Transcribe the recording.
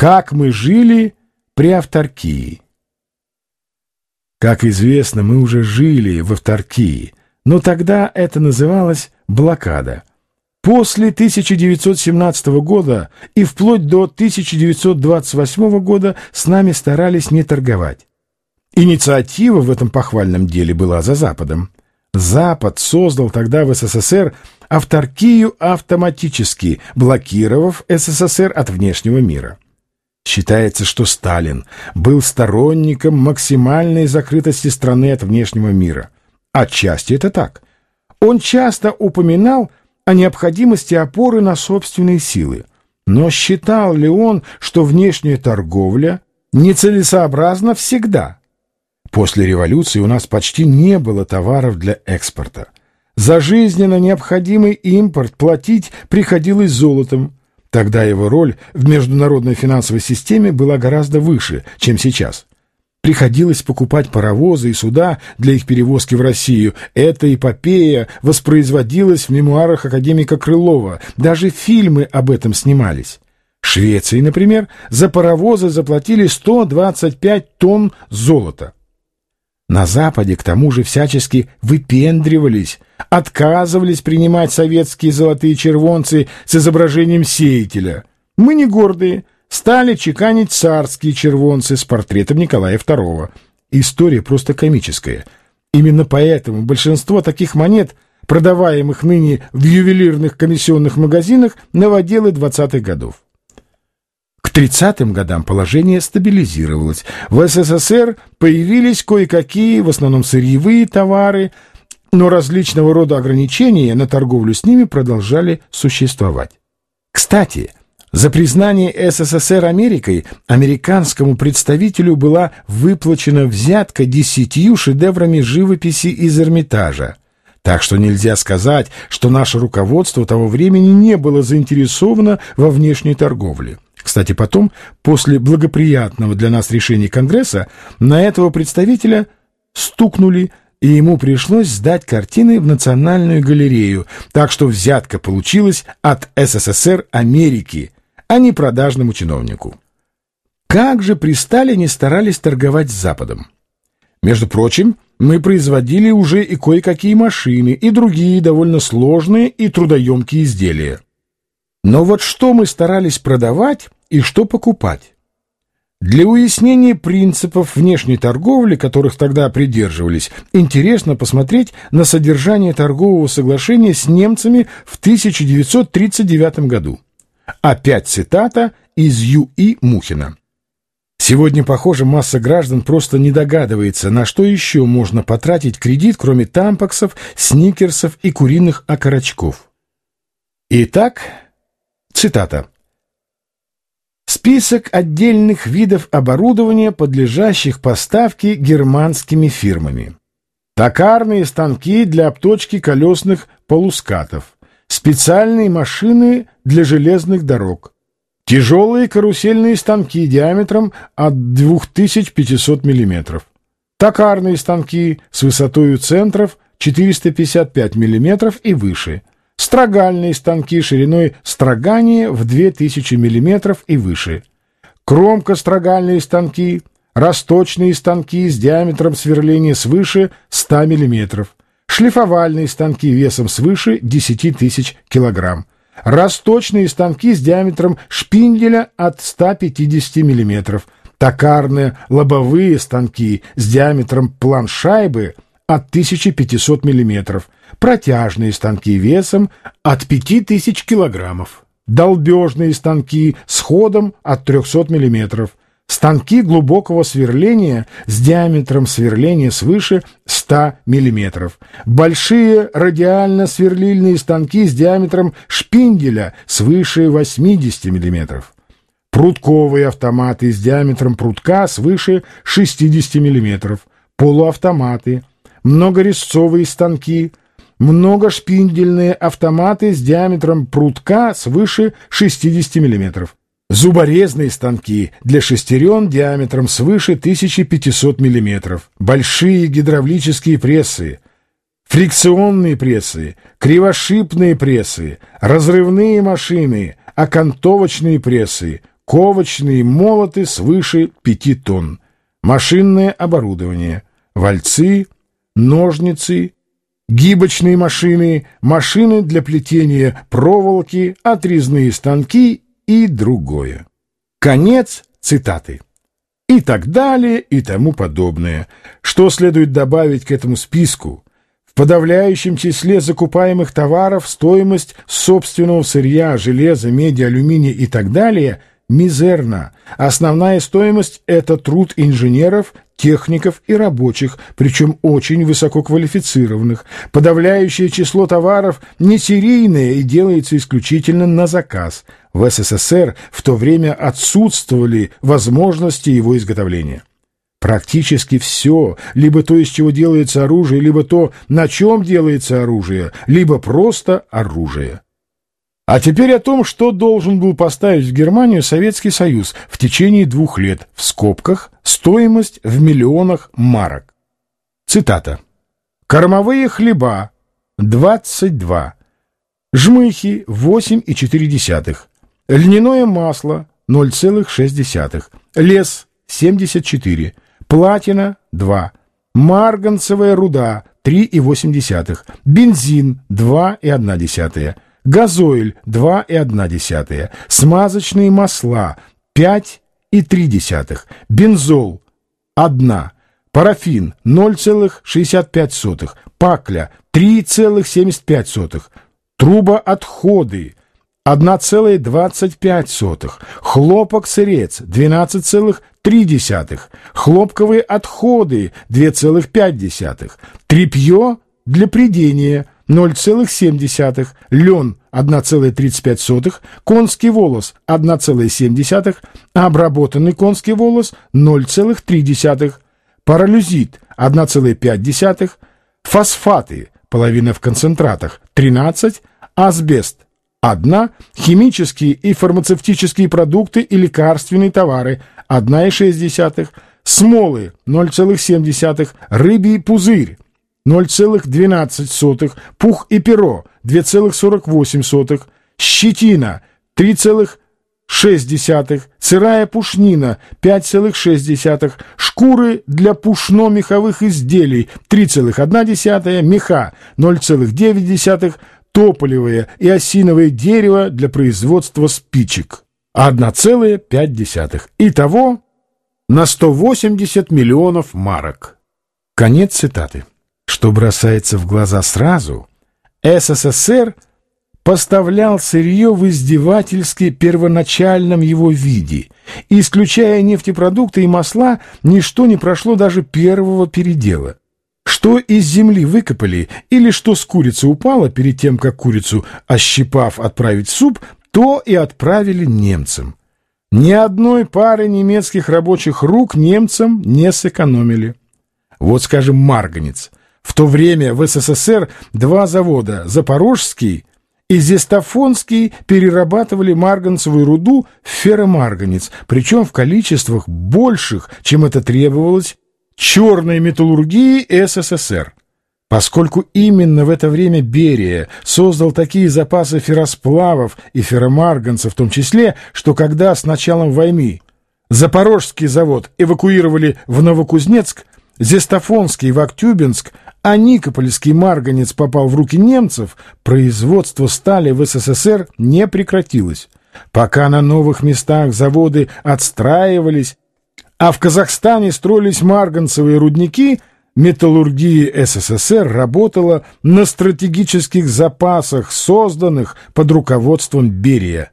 Как мы жили при авторкии. Как известно, мы уже жили в авторкии, но тогда это называлось блокада. После 1917 года и вплоть до 1928 года с нами старались не торговать. Инициатива в этом похвальном деле была за Западом. Запад создал тогда в СССР авторкию автоматически, блокировав СССР от внешнего мира. Считается, что Сталин был сторонником максимальной закрытости страны от внешнего мира. Отчасти это так. Он часто упоминал о необходимости опоры на собственные силы. Но считал ли он, что внешняя торговля нецелесообразна всегда? После революции у нас почти не было товаров для экспорта. За жизненно необходимый импорт платить приходилось золотом, Тогда его роль в международной финансовой системе была гораздо выше, чем сейчас. Приходилось покупать паровозы и суда для их перевозки в Россию. Эта эпопея воспроизводилась в мемуарах академика Крылова. Даже фильмы об этом снимались. Швеции, например, за паровозы заплатили 125 тонн золота. На Западе, к тому же, всячески выпендривались, отказывались принимать советские золотые червонцы с изображением сеятеля. Мы не гордые, стали чеканить царские червонцы с портретом Николая II. История просто комическая. Именно поэтому большинство таких монет, продаваемых ныне в ювелирных комиссионных магазинах, новоделы 20-х годов. К 30-м годам положение стабилизировалось. В СССР появились кое-какие, в основном сырьевые товары, но различного рода ограничения на торговлю с ними продолжали существовать. Кстати, за признание СССР Америкой американскому представителю была выплачена взятка десятью шедеврами живописи из Эрмитажа. Так что нельзя сказать, что наше руководство того времени не было заинтересовано во внешней торговле. Кстати, потом, после благоприятного для нас решения Конгресса, на этого представителя стукнули, и ему пришлось сдать картины в Национальную галерею, так что взятка получилась от СССР Америки, а не продажному чиновнику. Как же при Сталине старались торговать с Западом? Между прочим, мы производили уже и кое-какие машины, и другие довольно сложные и трудоемкие изделия. Но вот что мы старались продавать и что покупать? Для уяснения принципов внешней торговли, которых тогда придерживались, интересно посмотреть на содержание торгового соглашения с немцами в 1939 году. Опять цитата из Ю.И. Мухина. Сегодня, похоже, масса граждан просто не догадывается, на что еще можно потратить кредит, кроме тампаксов, сникерсов и куриных окорочков. Итак, Цитата. Список отдельных видов оборудования, подлежащих поставке германскими фирмами. Токарные станки для обточки колесных полускатов. Специальные машины для железных дорог. Тяжелые карусельные станки диаметром от 2500 мм. Токарные станки с высотой центров 455 мм и выше – строгальные станки шириной строгания в 2000 мм и выше, кромко-строгальные станки, расточные станки с диаметром сверления свыше 100 мм, шлифовальные станки весом свыше 10 тысяч кг, расточные станки с диаметром шпинделя от 150 мм, токарные лобовые станки с диаметром планшайбы от 1500 мм, протяжные станки весом от 5000 килограммов, долбежные станки с ходом от 300 мм, станки глубокого сверления с диаметром сверления свыше 100 мм, большие радиально-сверлильные станки с диаметром шпинделя свыше 80 мм, прутковые автоматы с диаметром прутка свыше 60 мм, полуавтоматы, многорезцовые станки, многошпиндельные автоматы с диаметром прутка свыше 60 мм, зуборезные станки для шестерен диаметром свыше 1500 мм, большие гидравлические прессы, фрикционные прессы, кривошипные прессы, разрывные машины, окантовочные прессы, ковочные молоты свыше 5 тонн, машинное оборудование, вальцы, ножницы, гибочные машины, машины для плетения проволоки, отрезные станки и другое. Конец цитаты. И так далее, и тому подобное. Что следует добавить к этому списку? В подавляющем числе закупаемых товаров стоимость собственного сырья, железа, меди, алюминия и так далее мизерна. Основная стоимость – это труд инженеров, техников и рабочих, причем очень высококвалифицированных. Подавляющее число товаров не серийное и делается исключительно на заказ. В СССР в то время отсутствовали возможности его изготовления. Практически все, либо то, из чего делается оружие, либо то, на чем делается оружие, либо просто оружие. А теперь о том, что должен был поставить в Германию Советский Союз в течение двух лет, в скобках, стоимость в миллионах марок. Цитата. «Кормовые хлеба – 22, жмыхи – 8,4, льняное масло – 0,6, лес – 74, платина – 2, марганцевая руда – 3,8, бензин – 2,1, газоиль 2,1, смазочные масла 5,3, бензол 1, парафин 0,65, пакля 3,75, трубоотходы 1,25, хлопок-сырец 12,3, хлопковые отходы 2,5, тряпье для придения 0,7, лен 1,35, конский волос 1,7, обработанный конский волос 0,3, паралюзит 1,5, фосфаты, половина в концентратах 13, асбест 1, химические и фармацевтические продукты и лекарственные товары 1,6, смолы 0,7, рыбий пузырь 0,12, пух и перо 2,48, щетина 3,6, сырая пушнина 5,6, шкуры для пушно-меховых изделий 3,1, меха 0,9, тополевое и осиновое дерево для производства спичек 1,5. Итого на 180 миллионов марок. Конец цитаты. Что бросается в глаза сразу, СССР поставлял сырье в издевательски первоначальном его виде, исключая нефтепродукты и масла, ничто не прошло даже первого передела. Что из земли выкопали или что с курицы упало перед тем, как курицу, ощипав, отправить суп, то и отправили немцам. Ни одной пары немецких рабочих рук немцам не сэкономили. Вот, скажем, марганец – в то время в СССР два завода «Запорожский» и «Зестафонский» перерабатывали марганцевую руду в ферромарганец, причем в количествах больших, чем это требовалось черной металлургии СССР. Поскольку именно в это время Берия создал такие запасы ферросплавов и ферромарганца в том числе, что когда с началом войны Запорожский завод эвакуировали в Новокузнецк, Зестафонский в Актюбинск, а Никопольский марганец попал в руки немцев, производство стали в СССР не прекратилось. Пока на новых местах заводы отстраивались, а в Казахстане строились марганцевые рудники, металлургия СССР работала на стратегических запасах, созданных под руководством Берия.